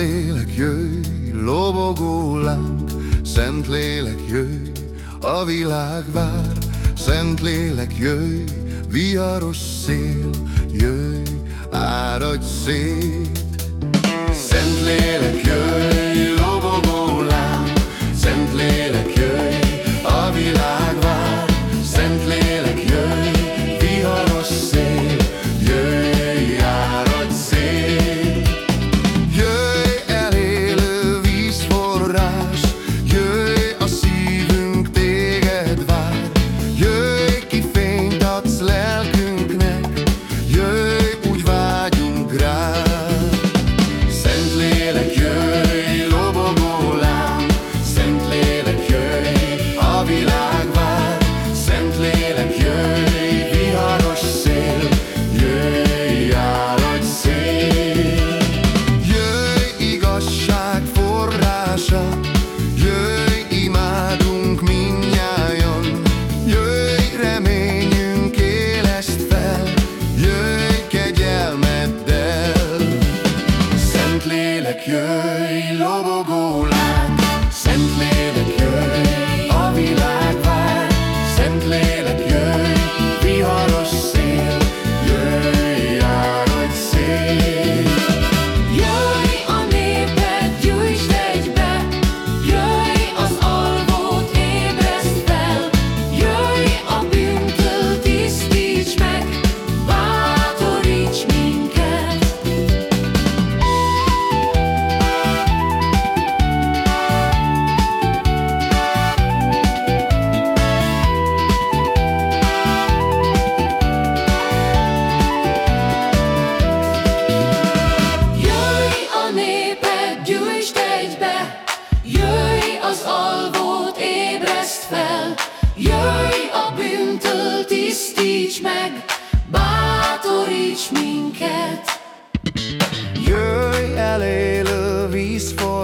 Szent lélek jöjj, lobogó láng, Szent lélek jöjj, a világ vár, Szent lélek jöjj, viharos szél, jöjj, áradj szét. Szent lélek jöjj, forrása, jöjj imádunk minnyájan, jöjj reményünk éleszt fel, jöjj kegyelmeddel. Szent lélek jöjj,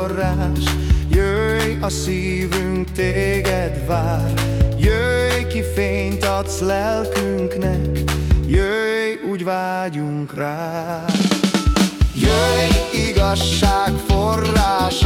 vízforrás, jöjj a szívünk téged vár, jöjj ki fényt adsz lelkünknek, jöjj úgy vágyunk rá. Jöjj igazság forrása,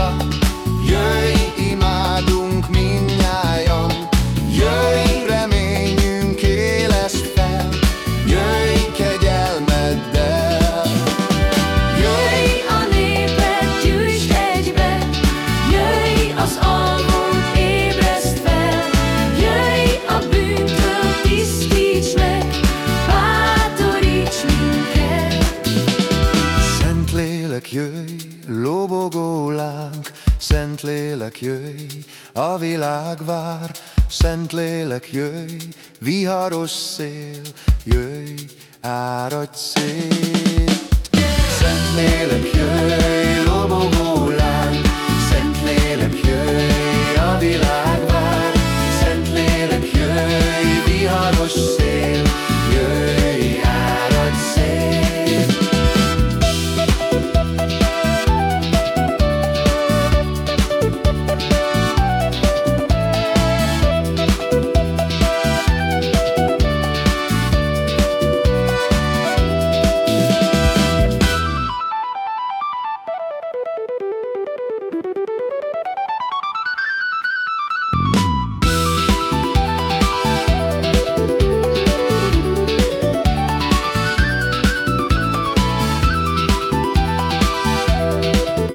lélek jöjj, lobogó láng, Szent lélek jöjj, a világ vár, Szent lélek jöjj, viharos szél, jöjj, áradj szét. Szent lélek jöjj,